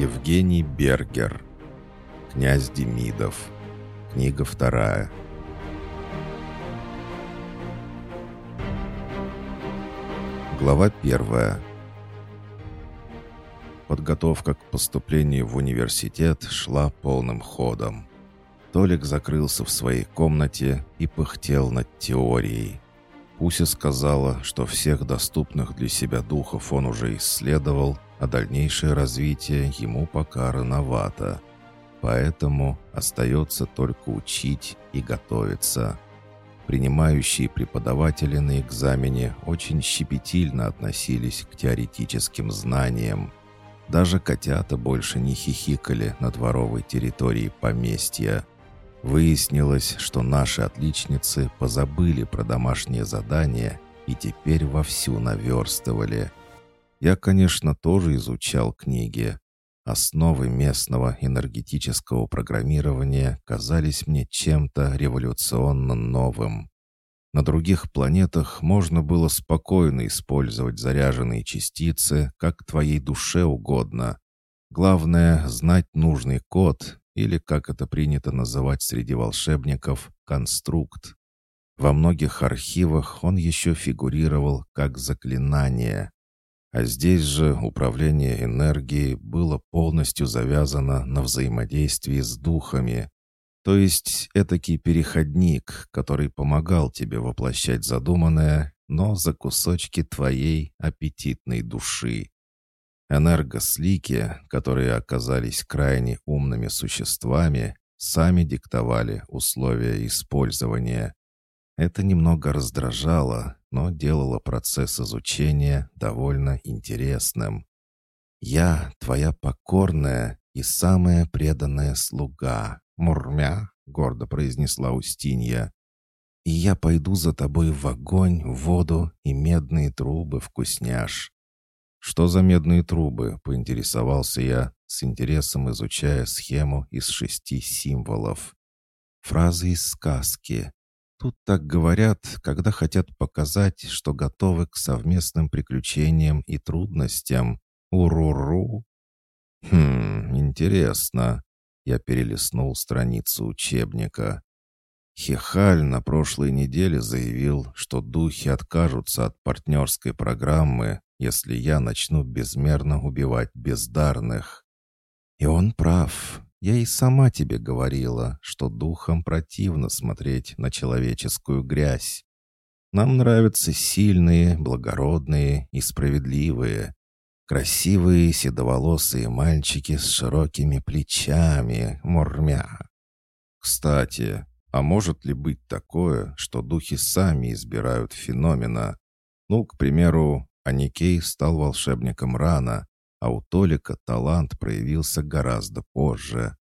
Евгений Бергер. Князь Демидов. Книга вторая. Глава первая. Подготовка к поступлению в университет шла полным ходом. Толик закрылся в своей комнате и пыхтел над теорией. Пуся сказала, что всех доступных для себя духов он уже исследовал, а дальнейшее развитие ему пока рановато. Поэтому остается только учить и готовиться. Принимающие преподаватели на экзамене очень щепетильно относились к теоретическим знаниям. Даже котята больше не хихикали на дворовой территории поместья. Выяснилось, что наши отличницы позабыли про домашнее задание и теперь вовсю наверстывали. Я, конечно, тоже изучал книги. Основы местного энергетического программирования казались мне чем-то революционно новым. На других планетах можно было спокойно использовать заряженные частицы, как твоей душе угодно. Главное — знать нужный код или, как это принято называть среди волшебников, конструкт. Во многих архивах он еще фигурировал как заклинание. А здесь же управление энергией было полностью завязано на взаимодействии с духами. То есть этакий переходник, который помогал тебе воплощать задуманное, но за кусочки твоей аппетитной души. Энергослики, которые оказались крайне умными существами, сами диктовали условия использования. Это немного раздражало, но делало процесс изучения довольно интересным. «Я твоя покорная и самая преданная слуга, Мурмя», — гордо произнесла Устинья. «И я пойду за тобой в огонь, в воду и медные трубы, вкусняш. «Что за медные трубы?» — поинтересовался я, с интересом изучая схему из шести символов. Фразы из сказки. Тут так говорят, когда хотят показать, что готовы к совместным приключениям и трудностям. Уруру. Хм, интересно. Я перелистнул страницу учебника. Хихаль на прошлой неделе заявил, что духи откажутся от партнерской программы, если я начну безмерно убивать бездарных. И он прав. Я и сама тебе говорила, что духам противно смотреть на человеческую грязь. Нам нравятся сильные, благородные и справедливые. Красивые седоволосые мальчики с широкими плечами, мурмя. Кстати, а может ли быть такое, что духи сами избирают феномена? Ну, к примеру, Аникей стал волшебником рано, а у Толика талант проявился гораздо позже.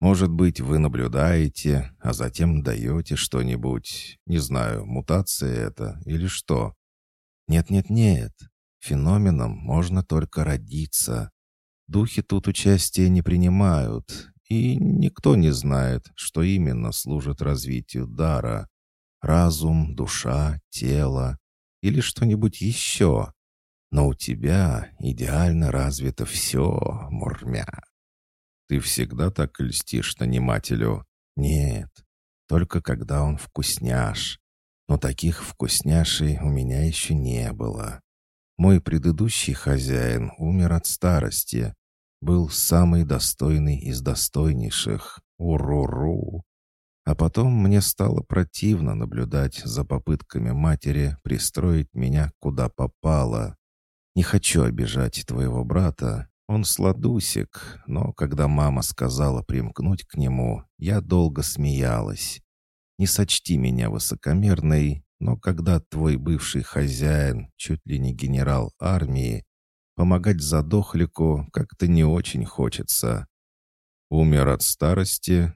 Может быть, вы наблюдаете, а затем даете что-нибудь, не знаю, мутация это или что? Нет-нет-нет, феноменом можно только родиться. Духи тут участия не принимают, и никто не знает, что именно служит развитию дара. Разум, душа, тело или что-нибудь еще. Но у тебя идеально развито все, Мурмя. Ты всегда так льстишь нанимателю? Нет, только когда он вкусняш. Но таких вкусняшей у меня еще не было. Мой предыдущий хозяин умер от старости. Был самый достойный из достойнейших. Уруру. А потом мне стало противно наблюдать за попытками матери пристроить меня куда попало. Не хочу обижать твоего брата. Он сладусик, но когда мама сказала примкнуть к нему, я долго смеялась. Не сочти меня высокомерной, но когда твой бывший хозяин, чуть ли не генерал армии, помогать задохлику как-то не очень хочется. Умер от старости.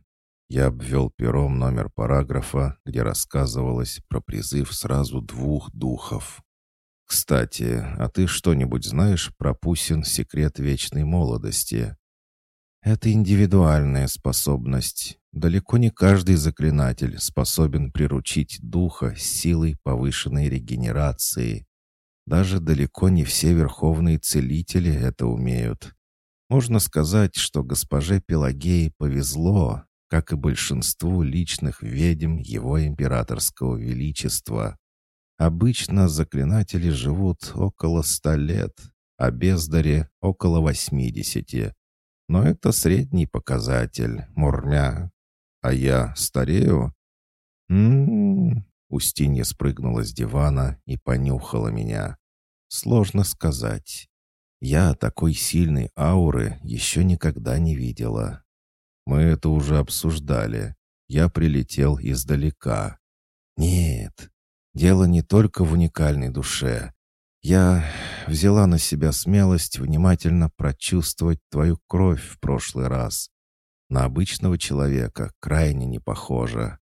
Я обвел пером номер параграфа, где рассказывалось про призыв сразу двух духов. «Кстати, а ты что-нибудь знаешь про Пусин секрет вечной молодости?» «Это индивидуальная способность. Далеко не каждый заклинатель способен приручить духа силой повышенной регенерации. Даже далеко не все верховные целители это умеют. Можно сказать, что госпоже Пелагеи повезло, как и большинству личных ведьм его императорского величества. Обычно заклинатели живут около ста лет, а бездари — около восьмидесяти. Но это средний показатель, мурмя. А я старею? М-м-м. Устинья спрыгнула с дивана и понюхала меня. Сложно сказать. Я такой сильной ауры еще никогда не видела. Мы это уже обсуждали. Я прилетел издалека. Нет, дело не только в уникальной душе. Я взяла на себя смелость внимательно прочувствовать твою кровь в прошлый раз. На обычного человека крайне не похоже.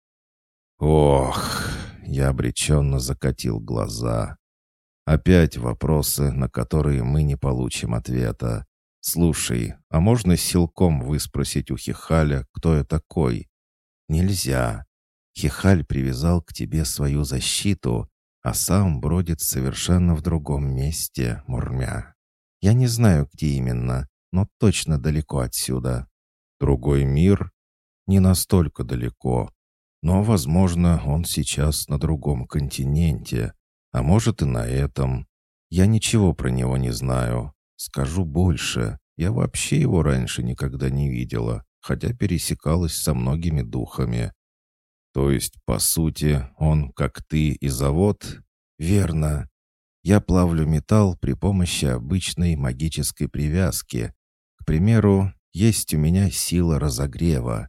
Ох, я обреченно закатил глаза. Опять вопросы, на которые мы не получим ответа. «Слушай, а можно силком выспросить у Хихаля, кто я такой?» «Нельзя. Хихаль привязал к тебе свою защиту, а сам бродит совершенно в другом месте, Мурмя. Я не знаю, где именно, но точно далеко отсюда. Другой мир? Не настолько далеко. Но, возможно, он сейчас на другом континенте, а может и на этом. Я ничего про него не знаю. Скажу больше. Я вообще его раньше никогда не видела, хотя пересекалась со многими духами. То есть, по сути, он, как ты, и завод? Верно. Я плавлю металл при помощи обычной магической привязки. К примеру, есть у меня сила разогрева.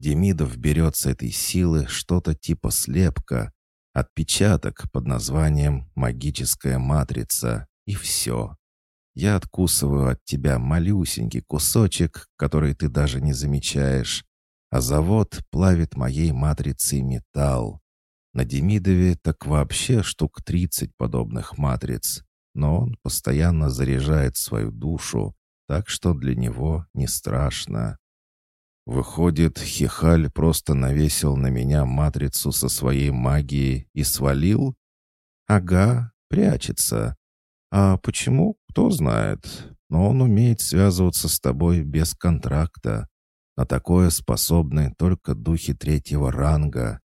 Демидов берет с этой силы что-то типа слепка, Отпечаток под названием «Магическая матрица» и все. Я откусываю от тебя малюсенький кусочек, который ты даже не замечаешь, а завод плавит моей матрицей металл. На Демидове так вообще штук 30 подобных матриц, но он постоянно заряжает свою душу, так что для него не страшно. Выходит, Хихаль просто навесил на меня матрицу со своей магией и свалил? Ага, прячется. А почему? Кто знает. Но он умеет связываться с тобой без контракта. На такое способны только духи третьего ранга.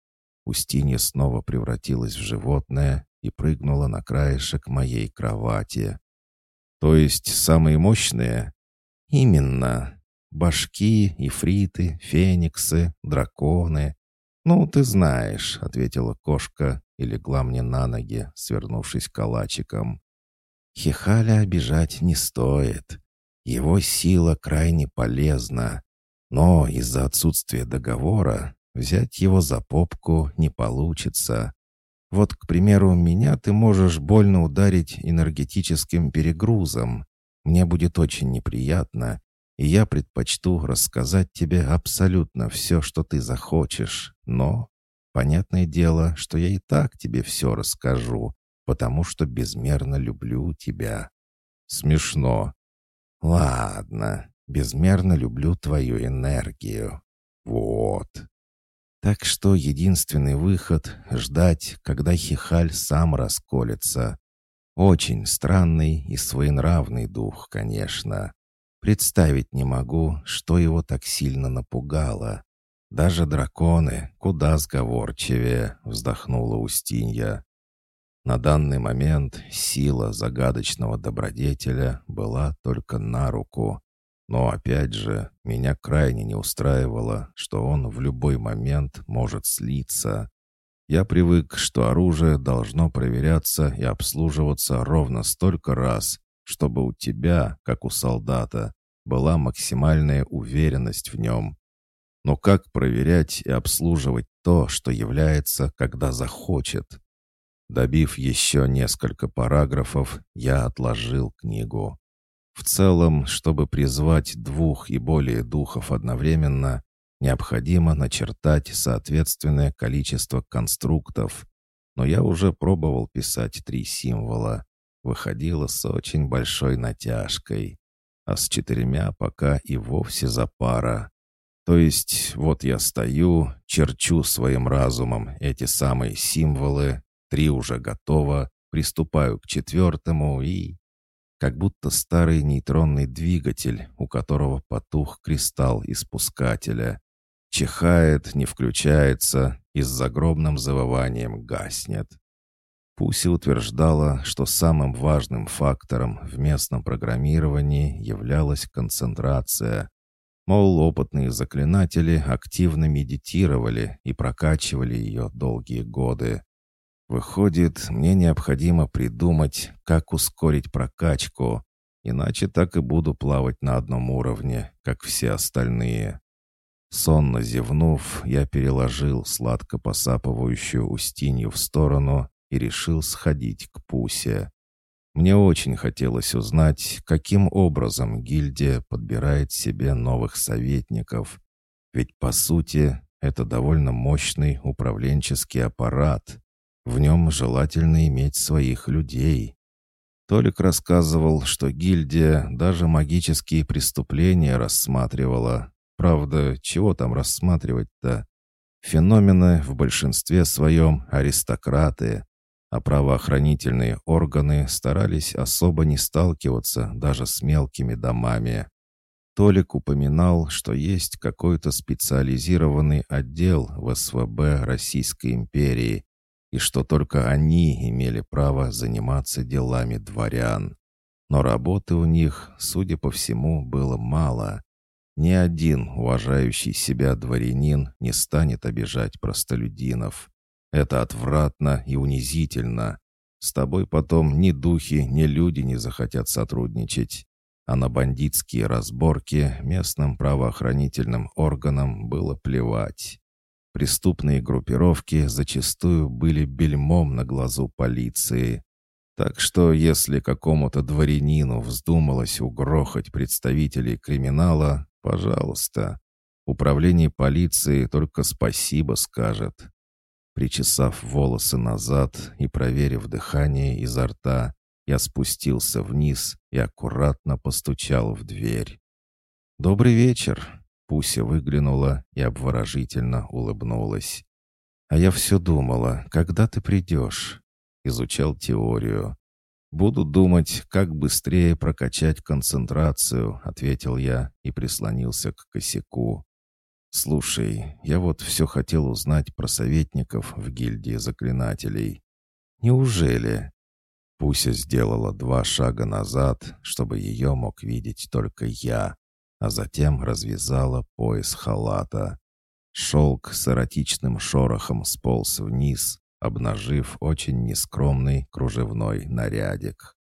Устинья снова превратилась в животное и прыгнула на краешек моей кровати. То есть самые мощные? Именно. Башки, ифриты, фениксы, драконы. «Ну, ты знаешь», — ответила кошка и легла мне на ноги, свернувшись калачиком. Хихаля обижать не стоит. Его сила крайне полезна. Но из-за отсутствия договора взять его за попку не получится. Вот, к примеру, меня ты можешь больно ударить энергетическим перегрузом. Мне будет очень неприятно, и я предпочту рассказать тебе абсолютно все, что ты захочешь. Но, понятное дело, что я и так тебе все расскажу, потому что безмерно люблю тебя. Смешно. Ладно, безмерно люблю твою энергию. Вот. Так что единственный выход — ждать, когда Хихаль сам расколется. Очень странный и своенравный дух, конечно. Представить не могу, что его так сильно напугало. Даже драконы куда сговорчивее, вздохнула Устинья. На данный момент сила загадочного добродетеля была только на руку. Но опять же, меня крайне не устраивало, что он в любой момент может слиться. Я привык, что оружие должно проверяться и обслуживаться ровно столько раз, чтобы у тебя, как у солдата, была максимальная уверенность в нем. Но как проверять и обслуживать то, что является, когда захочет? Добив еще несколько параграфов, я отложил книгу. В целом, чтобы призвать двух и более духов одновременно, необходимо начертать соответственное количество конструктов. Но я уже пробовал писать три символа выходила с очень большой натяжкой, а с четырьмя пока и вовсе за пара. То есть вот я стою, черчу своим разумом эти самые символы, три уже готово, приступаю к четвертому и... как будто старый нейтронный двигатель, у которого потух кристалл испускателя. Чихает, не включается и с загробным завыванием гаснет. Пуси утверждала, что самым важным фактором в местном программировании являлась концентрация. Мол, опытные заклинатели активно медитировали и прокачивали ее долгие годы. Выходит, мне необходимо придумать, как ускорить прокачку, иначе так и буду плавать на одном уровне, как все остальные. Сонно зевнув, я переложил сладко посапывающую Устинью в сторону и решил сходить к Пусе. Мне очень хотелось узнать, каким образом гильдия подбирает себе новых советников. Ведь, по сути, это довольно мощный управленческий аппарат. В нем желательно иметь своих людей. Толик рассказывал, что гильдия даже магические преступления рассматривала. Правда, чего там рассматривать-то? Феномены в большинстве своем аристократы, а правоохранительные органы старались особо не сталкиваться даже с мелкими домами. Толик упоминал, что есть какой-то специализированный отдел в СВБ Российской империи, и что только они имели право заниматься делами дворян. Но работы у них, судя по всему, было мало. Ни один уважающий себя дворянин не станет обижать простолюдинов. Это отвратно и унизительно. С тобой потом ни духи, ни люди не захотят сотрудничать. А на бандитские разборки местным правоохранительным органам было плевать. Преступные группировки зачастую были бельмом на глазу полиции. Так что если какому-то дворянину вздумалось угрохать представителей криминала, пожалуйста, управление полиции только спасибо скажет. Причесав волосы назад и проверив дыхание изо рта, я спустился вниз и аккуратно постучал в дверь. «Добрый вечер!» Пуся выглянула и обворожительно улыбнулась. «А я все думала, когда ты придешь?» Изучал теорию. «Буду думать, как быстрее прокачать концентрацию», — ответил я и прислонился к косяку. «Слушай, я вот все хотел узнать про советников в гильдии заклинателей. Неужели?» Пуся сделала два шага назад, чтобы ее мог видеть только я, а затем развязала пояс халата. Шелк с эротичным шорохом сполз вниз, обнажив очень нескромный кружевной нарядик.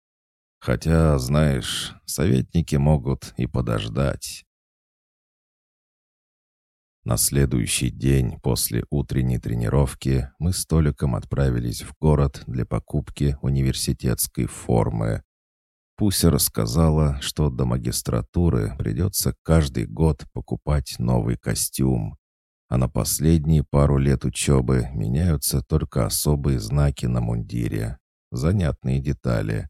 Хотя, знаешь, советники могут и подождать. На следующий день после утренней тренировки мы с Толиком отправились в город для покупки университетской формы. Пуся рассказала, что до магистратуры придется каждый год покупать новый костюм. А на последние пару лет учебы меняются только особые знаки на мундире. Занятные детали.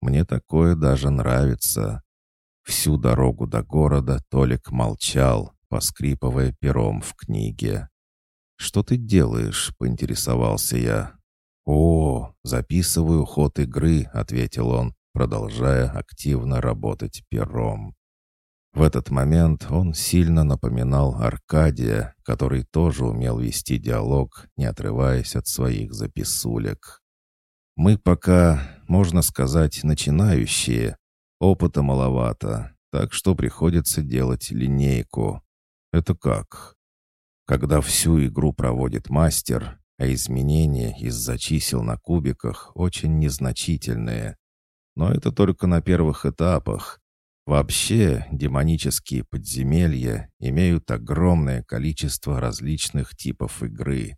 Мне такое даже нравится. Всю дорогу до города Толик молчал, поскрипывая пером в книге. «Что ты делаешь?» — поинтересовался я. «О, записываю ход игры», — ответил он, продолжая активно работать пером. В этот момент он сильно напоминал Аркадия, который тоже умел вести диалог, не отрываясь от своих записулек. «Мы пока, можно сказать, начинающие. Опыта маловато, так что приходится делать линейку. Это как? Когда всю игру проводит мастер, а изменения из-за чисел на кубиках очень незначительные. Но это только на первых этапах. Вообще, демонические подземелья имеют огромное количество различных типов игры.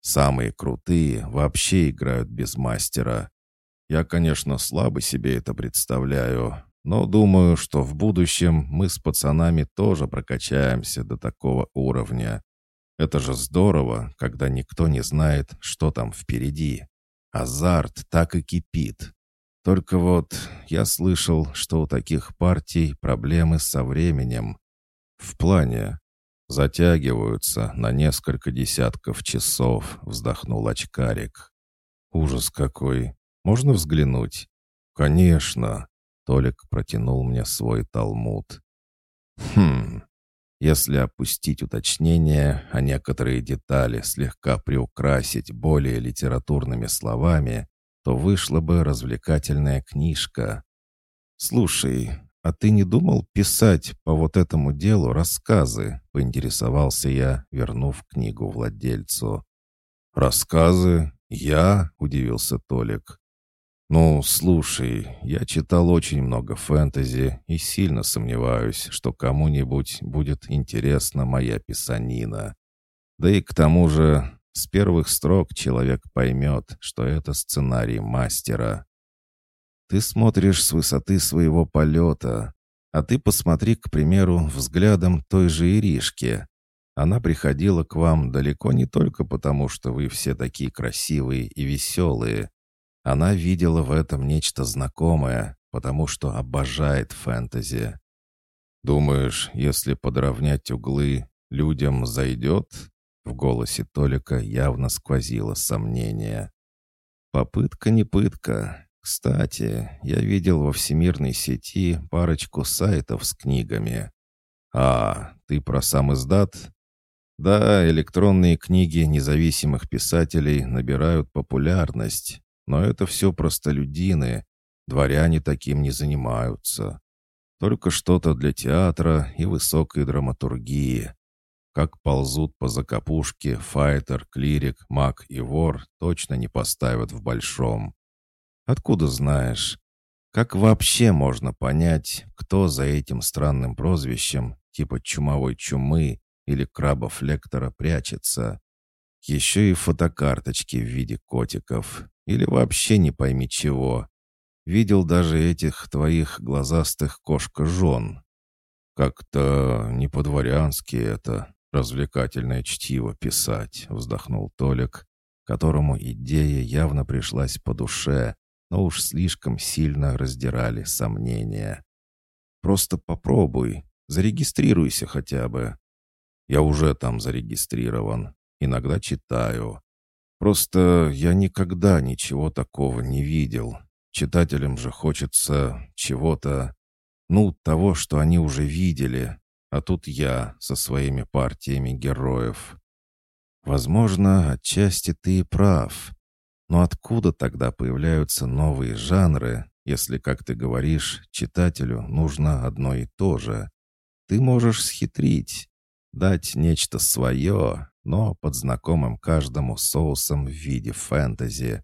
Самые крутые вообще играют без мастера. Я, конечно, слабо себе это представляю, но думаю, что в будущем мы с пацанами тоже прокачаемся до такого уровня. Это же здорово, когда никто не знает, что там впереди. Азарт так и кипит. Только вот я слышал, что у таких партий проблемы со временем. В плане затягиваются на несколько десятков часов, вздохнул очкарик. Ужас какой. Можно взглянуть? Конечно. Толик протянул мне свой талмуд. Хм, если опустить уточнение, а некоторые детали слегка приукрасить более литературными словами, то вышла бы развлекательная книжка. «Слушай, а ты не думал писать по вот этому делу рассказы?» — поинтересовался я, вернув книгу владельцу. «Рассказы? Я?» — удивился Толик. «Ну, слушай, я читал очень много фэнтези и сильно сомневаюсь, что кому-нибудь будет интересна моя писанина. Да и к тому же, с первых строк человек поймет, что это сценарий мастера. Ты смотришь с высоты своего полета, а ты посмотри, к примеру, взглядом той же Иришки. Она приходила к вам далеко не только потому, что вы все такие красивые и веселые, она видела в этом нечто знакомое, потому что обожает фэнтези. «Думаешь, если подровнять углы, людям зайдет?» В голосе Толика явно сквозило сомнение. «Попытка не пытка. Кстати, я видел во всемирной сети парочку сайтов с книгами. А, ты про сам издат?» Да, электронные книги независимых писателей набирают популярность, но это все простолюдины, дворяне таким не занимаются. Только что-то для театра и высокой драматургии. Как ползут по закопушке файтер, клирик, маг и вор точно не поставят в большом. Откуда знаешь? Как вообще можно понять, кто за этим странным прозвищем, типа чумовой чумы или краба-флектора, прячется? Еще и фотокарточки в виде котиков. Или вообще не пойми чего. Видел даже этих твоих глазастых кошка-жен. Как-то не по-дворянски это, развлекательное чтиво писать, вздохнул Толик, которому идея явно пришлась по душе, но уж слишком сильно раздирали сомнения. Просто попробуй, зарегистрируйся хотя бы. Я уже там зарегистрирован, иногда читаю. Просто я никогда ничего такого не видел. Читателям же хочется чего-то, ну, того, что они уже видели. А тут я со своими партиями героев. Возможно, отчасти ты и прав. Но откуда тогда появляются новые жанры, если, как ты говоришь, читателю нужно одно и то же? Ты можешь схитрить, дать нечто свое, но под знакомым каждому соусом в виде фэнтези.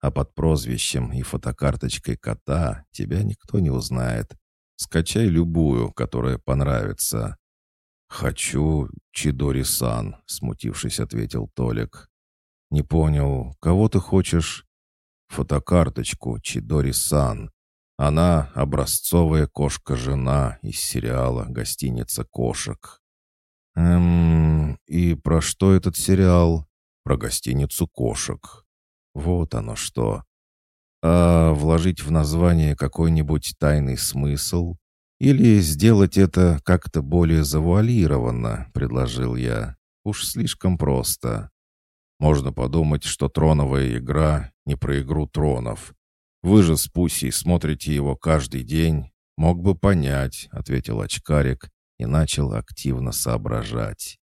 А под прозвищем и фотокарточкой кота тебя никто не узнает. Скачай любую, которая понравится. «Хочу Чидори-сан», — смутившись, ответил Толик. «Не понял, кого ты хочешь?» «Фотокарточку Чидори-сан. Она образцовая кошка-жена из сериала «Гостиница кошек». Эм, и про что этот сериал? Про гостиницу кошек. Вот оно что. А вложить в название какой-нибудь тайный смысл? Или сделать это как-то более завуалированно, предложил я. Уж слишком просто. Можно подумать, что троновая игра не про игру тронов. Вы же с Пусей смотрите его каждый день. Мог бы понять, ответил очкарик и начал активно соображать.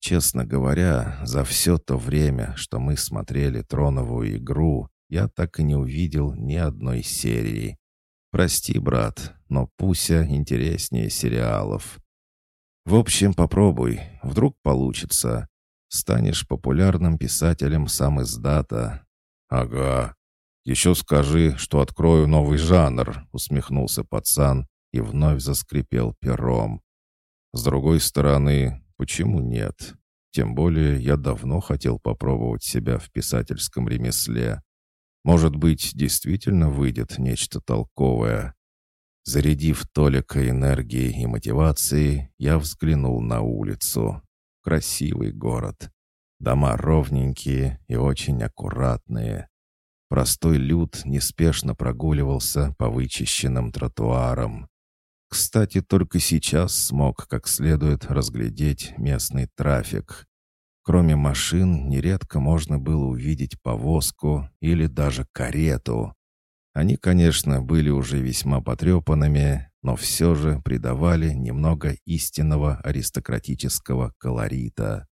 Честно говоря, за все то время, что мы смотрели троновую игру, я так и не увидел ни одной серии. Прости, брат, но Пуся интереснее сериалов. В общем, попробуй, вдруг получится. Станешь популярным писателем сам из дата. Ага. Еще скажи, что открою новый жанр, усмехнулся пацан и вновь заскрипел пером. С другой стороны, почему нет? Тем более я давно хотел попробовать себя в писательском ремесле. Может быть, действительно выйдет нечто толковое. Зарядив Толика энергией и мотивацией, я взглянул на улицу. Красивый город. Дома ровненькие и очень аккуратные. Простой люд неспешно прогуливался по вычищенным тротуарам. Кстати, только сейчас смог как следует разглядеть местный трафик. Кроме машин, нередко можно было увидеть повозку или даже карету. Они, конечно, были уже весьма потрепанными, но все же придавали немного истинного аристократического колорита.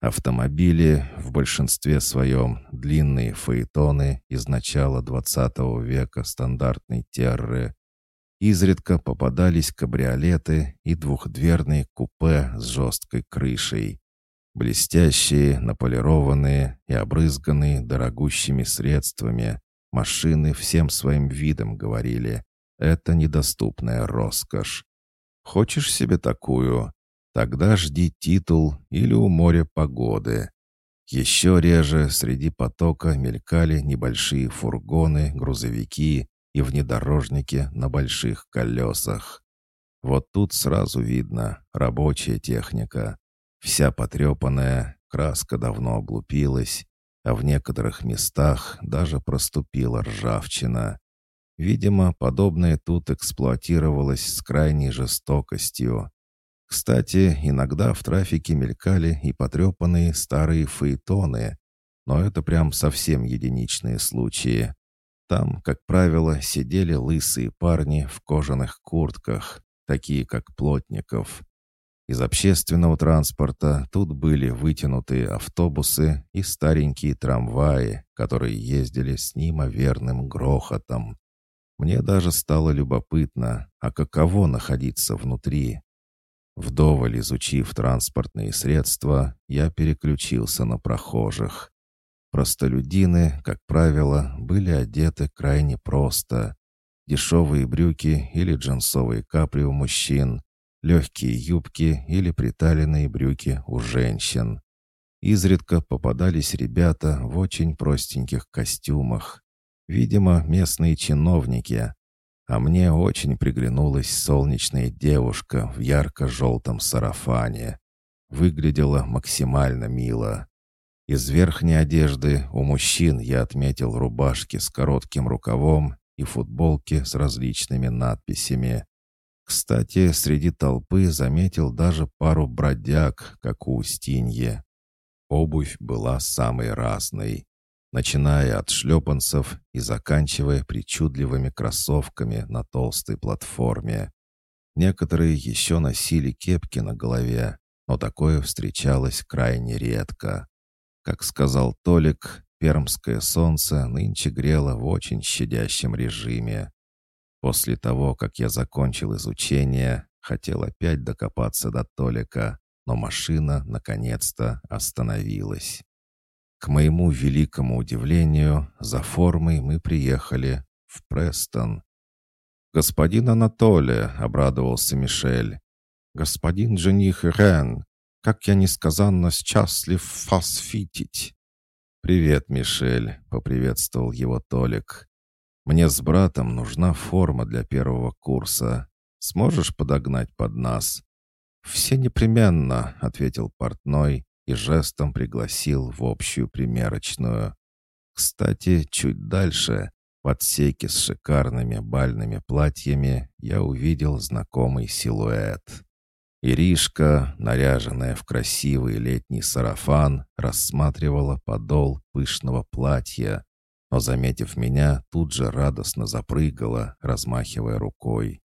Автомобили, в большинстве своем длинные фаэтоны из начала XX века стандартной терры, изредка попадались кабриолеты и двухдверные купе с жесткой крышей. Блестящие, наполированные и обрызганные дорогущими средствами, машины всем своим видом говорили «это недоступная роскошь». Хочешь себе такую? Тогда жди титул или у моря погоды. Еще реже среди потока мелькали небольшие фургоны, грузовики и внедорожники на больших колесах. Вот тут сразу видно рабочая техника. Вся потрепанная, краска давно облупилась, а в некоторых местах даже проступила ржавчина. Видимо, подобное тут эксплуатировалось с крайней жестокостью. Кстати, иногда в трафике мелькали и потрепанные старые фаэтоны, но это прям совсем единичные случаи. Там, как правило, сидели лысые парни в кожаных куртках, такие как Плотников. Из общественного транспорта тут были вытянутые автобусы и старенькие трамваи, которые ездили с неимоверным грохотом. Мне даже стало любопытно, а каково находиться внутри. Вдоволь изучив транспортные средства, я переключился на прохожих. Простолюдины, как правило, были одеты крайне просто. Дешевые брюки или джинсовые капри у мужчин, легкие юбки или приталенные брюки у женщин. Изредка попадались ребята в очень простеньких костюмах. Видимо, местные чиновники. А мне очень приглянулась солнечная девушка в ярко-желтом сарафане. Выглядела максимально мило. Из верхней одежды у мужчин я отметил рубашки с коротким рукавом и футболки с различными надписями. Кстати, среди толпы заметил даже пару бродяг, как у Устинье. Обувь была самой разной, начиная от шлепанцев и заканчивая причудливыми кроссовками на толстой платформе. Некоторые еще носили кепки на голове, но такое встречалось крайне редко. Как сказал Толик, пермское солнце нынче грело в очень щадящем режиме. После того, как я закончил изучение, хотел опять докопаться до Толика, но машина, наконец-то, остановилась. К моему великому удивлению, за формой мы приехали в Престон. «Господин Анатолий», — обрадовался Мишель, — «господин жених Рен, как я несказанно счастлив вас видеть!» «Привет, Мишель», — поприветствовал его Толик. Мне с братом нужна форма для первого курса. Сможешь подогнать под нас?» «Все непременно», — ответил портной и жестом пригласил в общую примерочную. Кстати, чуть дальше, в отсеке с шикарными бальными платьями, я увидел знакомый силуэт. Иришка, наряженная в красивый летний сарафан, рассматривала подол пышного платья, но, заметив меня, тут же радостно запрыгала, размахивая рукой.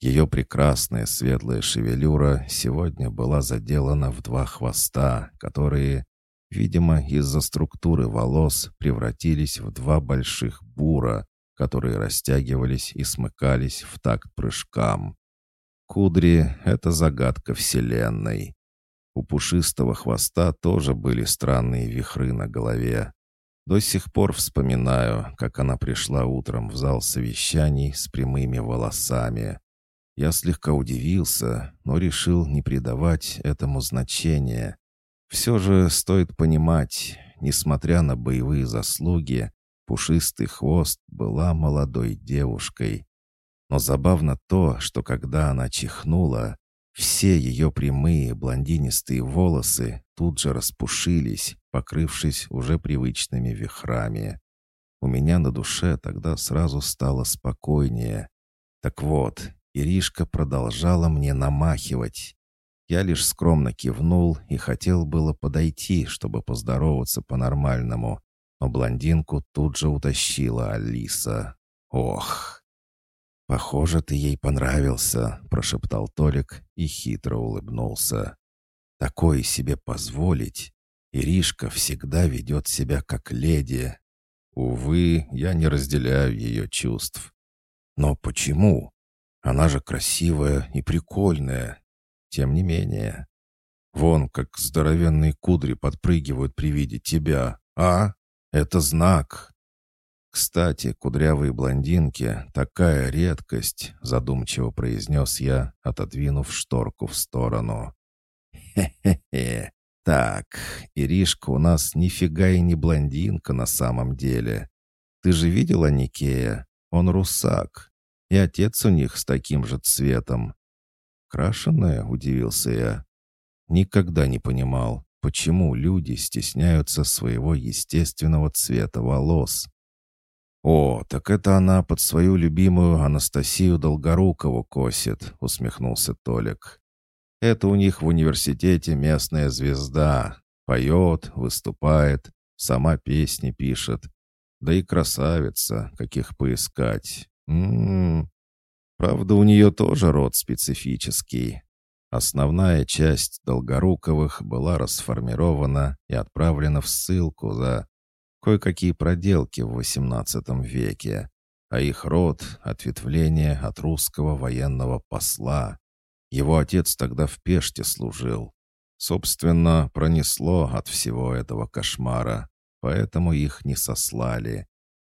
Ее прекрасная светлая шевелюра сегодня была заделана в два хвоста, которые, видимо, из-за структуры волос превратились в два больших бура, которые растягивались и смыкались в такт прыжкам. Кудри — это загадка Вселенной. У пушистого хвоста тоже были странные вихры на голове, до сих пор вспоминаю, как она пришла утром в зал совещаний с прямыми волосами. Я слегка удивился, но решил не придавать этому значения. Все же стоит понимать, несмотря на боевые заслуги, пушистый хвост была молодой девушкой. Но забавно то, что когда она чихнула, все ее прямые блондинистые волосы тут же распушились, покрывшись уже привычными вихрами. У меня на душе тогда сразу стало спокойнее. Так вот, Иришка продолжала мне намахивать. Я лишь скромно кивнул и хотел было подойти, чтобы поздороваться по-нормальному, но блондинку тут же утащила Алиса. Ох! «Похоже, ты ей понравился», — прошептал Толик и хитро улыбнулся. «Такое себе позволить? Иришка всегда ведет себя как леди. Увы, я не разделяю ее чувств. Но почему? Она же красивая и прикольная. Тем не менее. Вон, как здоровенные кудри подпрыгивают при виде тебя. А? Это знак. Кстати, кудрявые блондинки — такая редкость, задумчиво произнес я, отодвинув шторку в сторону. Хе-хе-хе. Так, Иришка у нас нифига и не блондинка на самом деле. Ты же видела Никея? Он русак. И отец у них с таким же цветом. Крашеная, удивился я. Никогда не понимал, почему люди стесняются своего естественного цвета волос. «О, так это она под свою любимую Анастасию Долгорукову косит», — усмехнулся Толик. «Это у них в университете местная звезда. Поет, выступает, сама песни пишет. Да и красавица, каких поискать. М -м -м. Правда, у нее тоже род специфический. Основная часть Долгоруковых была расформирована и отправлена в ссылку за кое-какие проделки в XVIII веке, а их род — ответвление от русского военного посла. Его отец тогда в Пеште служил. Собственно, пронесло от всего этого кошмара, поэтому их не сослали.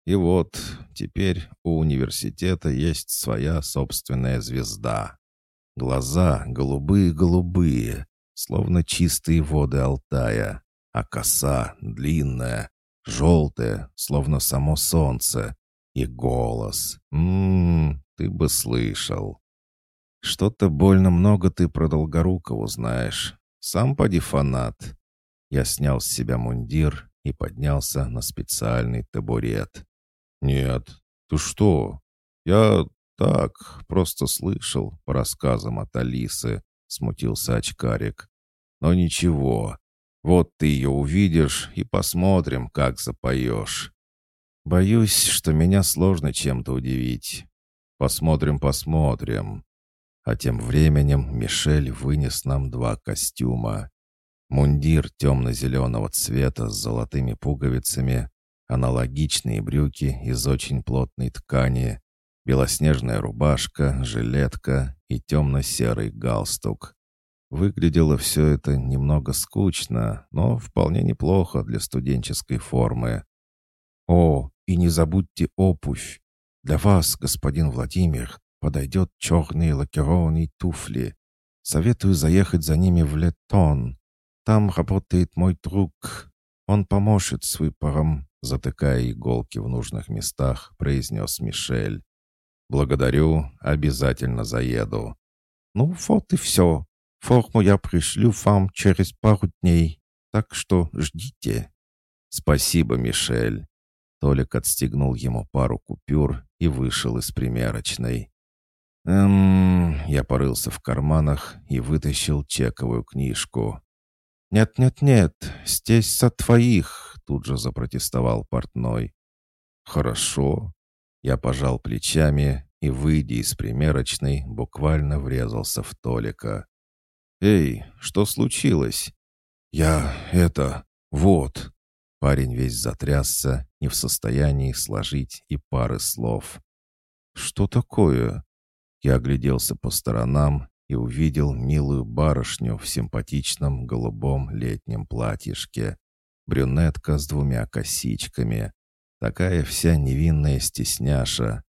И вот теперь у университета есть своя собственная звезда. Глаза голубые-голубые, словно чистые воды Алтая, а коса длинная, желтая, словно само солнце, и голос. Ммм, ты бы слышал. Что-то больно много ты про Долгорукову знаешь. Сам поди фанат. Я снял с себя мундир и поднялся на специальный табурет. «Нет, ты что? Я так, просто слышал по рассказам от Алисы», — смутился очкарик. «Но ничего, вот ты ее увидишь и посмотрим, как запоешь. Боюсь, что меня сложно чем-то удивить. Посмотрим, посмотрим». А тем временем Мишель вынес нам два костюма. Мундир темно-зеленого цвета с золотыми пуговицами аналогичные брюки из очень плотной ткани, белоснежная рубашка, жилетка и темно-серый галстук. Выглядело все это немного скучно, но вполне неплохо для студенческой формы. «О, и не забудьте опуфь. Для вас, господин Владимир, подойдет черные лакированные туфли. Советую заехать за ними в Летон. Там работает мой друг. Он поможет с выбором затыкая иголки в нужных местах, произнес Мишель. «Благодарю, обязательно заеду». «Ну вот и все. Форму я пришлю вам через пару дней, так что ждите». «Спасибо, Мишель». Толик отстегнул ему пару купюр и вышел из примерочной. «Эм...» Я порылся в карманах и вытащил чековую книжку. «Нет-нет-нет, здесь со твоих тут же запротестовал портной. «Хорошо». Я пожал плечами и, выйдя из примерочной, буквально врезался в Толика. «Эй, что случилось?» «Я... это... вот...» Парень весь затрясся, не в состоянии сложить и пары слов. «Что такое?» Я огляделся по сторонам и увидел милую барышню в симпатичном голубом летнем платьишке брюнетка с двумя косичками. Такая вся невинная стесняша.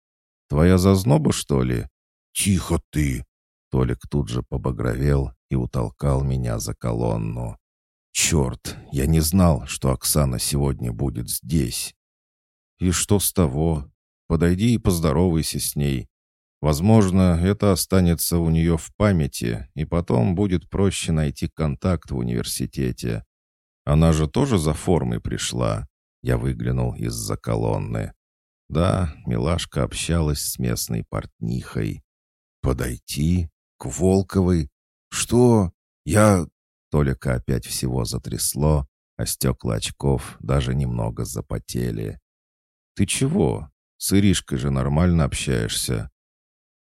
«Твоя зазноба, что ли?» «Тихо ты!» Толик тут же побагровел и утолкал меня за колонну. «Черт, я не знал, что Оксана сегодня будет здесь». «И что с того? Подойди и поздоровайся с ней. Возможно, это останется у нее в памяти, и потом будет проще найти контакт в университете. Она же тоже за формой пришла. Я выглянул из-за колонны. Да, милашка общалась с местной портнихой. Подойти? К Волковой? Что? Я... Толика опять всего затрясло, а стекла очков даже немного запотели. «Ты чего?» С Иришкой же нормально общаешься».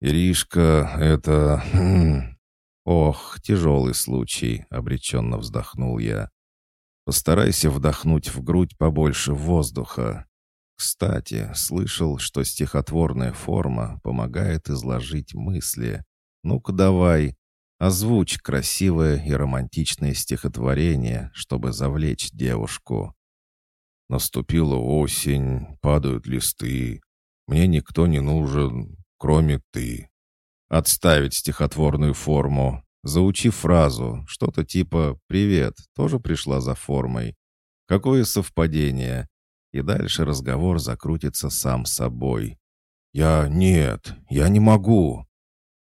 «Иришка — это... Хм, ох, тяжелый случай», — обреченно вздохнул я. «Постарайся вдохнуть в грудь побольше воздуха. Кстати, слышал, что стихотворная форма помогает изложить мысли. Ну-ка давай, озвучь красивое и романтичное стихотворение, чтобы завлечь девушку. Наступила осень, падают листы. Мне никто не нужен, кроме ты. Отставить стихотворную форму. Заучи фразу, что-то типа «Привет» тоже пришла за формой. Какое совпадение? И дальше разговор закрутится сам собой. «Я... нет, я не могу!»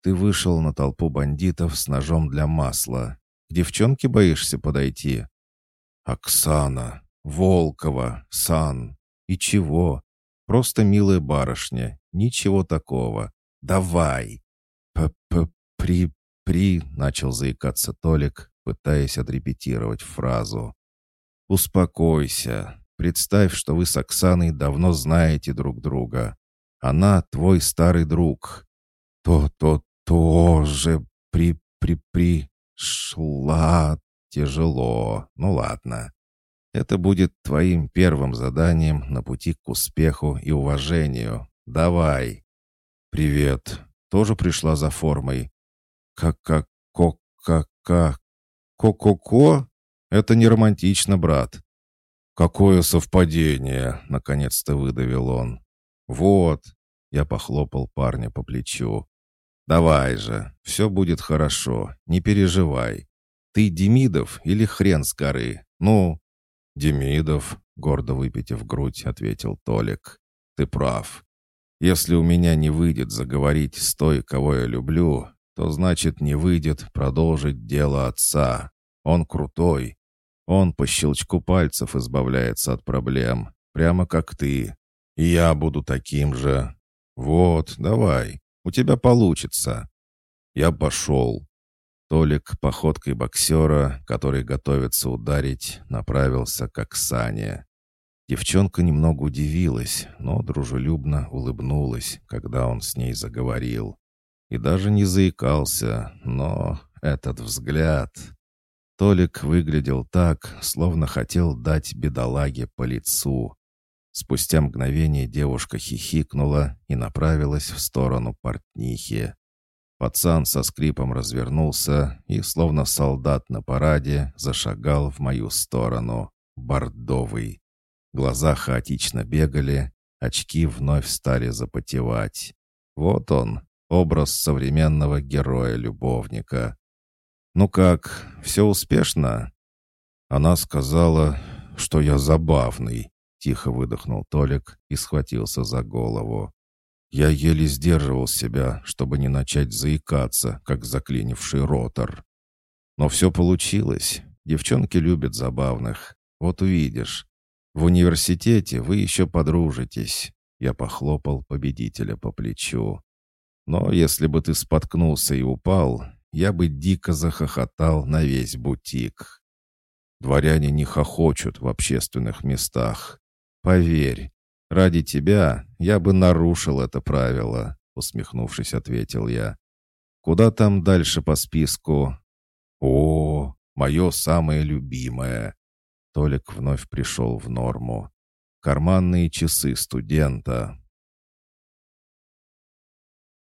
Ты вышел на толпу бандитов с ножом для масла. К девчонке боишься подойти? Оксана, Волкова, Сан. И чего? Просто милая барышня. Ничего такого. Давай. П-п-при... При... Начал заикаться Толик, пытаясь отрепетировать фразу. «Успокойся. Представь, что вы с Оксаной давно знаете друг друга. Она твой старый друг. То-то тоже при-при-при шла тяжело. Ну ладно. Это будет твоим первым заданием на пути к успеху и уважению. Давай. Привет. Тоже пришла за формой. Ка-ка-ко-ка-ка. Ко-ко-ко? Это не романтично, брат. «Какое совпадение!» — наконец-то выдавил он. «Вот!» — я похлопал парня по плечу. «Давай же, все будет хорошо, не переживай. Ты Демидов или хрен с горы? Ну?» «Демидов», — гордо выпитив грудь, ответил Толик. «Ты прав. Если у меня не выйдет заговорить с той, кого я люблю, то значит не выйдет продолжить дело отца. Он крутой, он по щелчку пальцев избавляется от проблем, прямо как ты. И я буду таким же. Вот, давай, у тебя получится. Я пошел. Толик походкой боксера, который готовится ударить, направился к Оксане. Девчонка немного удивилась, но дружелюбно улыбнулась, когда он с ней заговорил. И даже не заикался, но этот взгляд... Толик выглядел так, словно хотел дать бедолаге по лицу. Спустя мгновение девушка хихикнула и направилась в сторону портнихи. Пацан со скрипом развернулся и, словно солдат на параде, зашагал в мою сторону. Бордовый. Глаза хаотично бегали, очки вновь стали запотевать. Вот он, образ современного героя-любовника. «Ну как, все успешно?» Она сказала, что я забавный, тихо выдохнул Толик и схватился за голову. Я еле сдерживал себя, чтобы не начать заикаться, как заклинивший ротор. Но все получилось. Девчонки любят забавных. Вот увидишь. В университете вы еще подружитесь. Я похлопал победителя по плечу. Но если бы ты споткнулся и упал, я бы дико захохотал на весь бутик. Дворяне не хохочут в общественных местах. Поверь, ради тебя я бы нарушил это правило, усмехнувшись, ответил я. Куда там дальше по списку? О, мое самое любимое. Толик вновь пришел в норму. Карманные часы студента.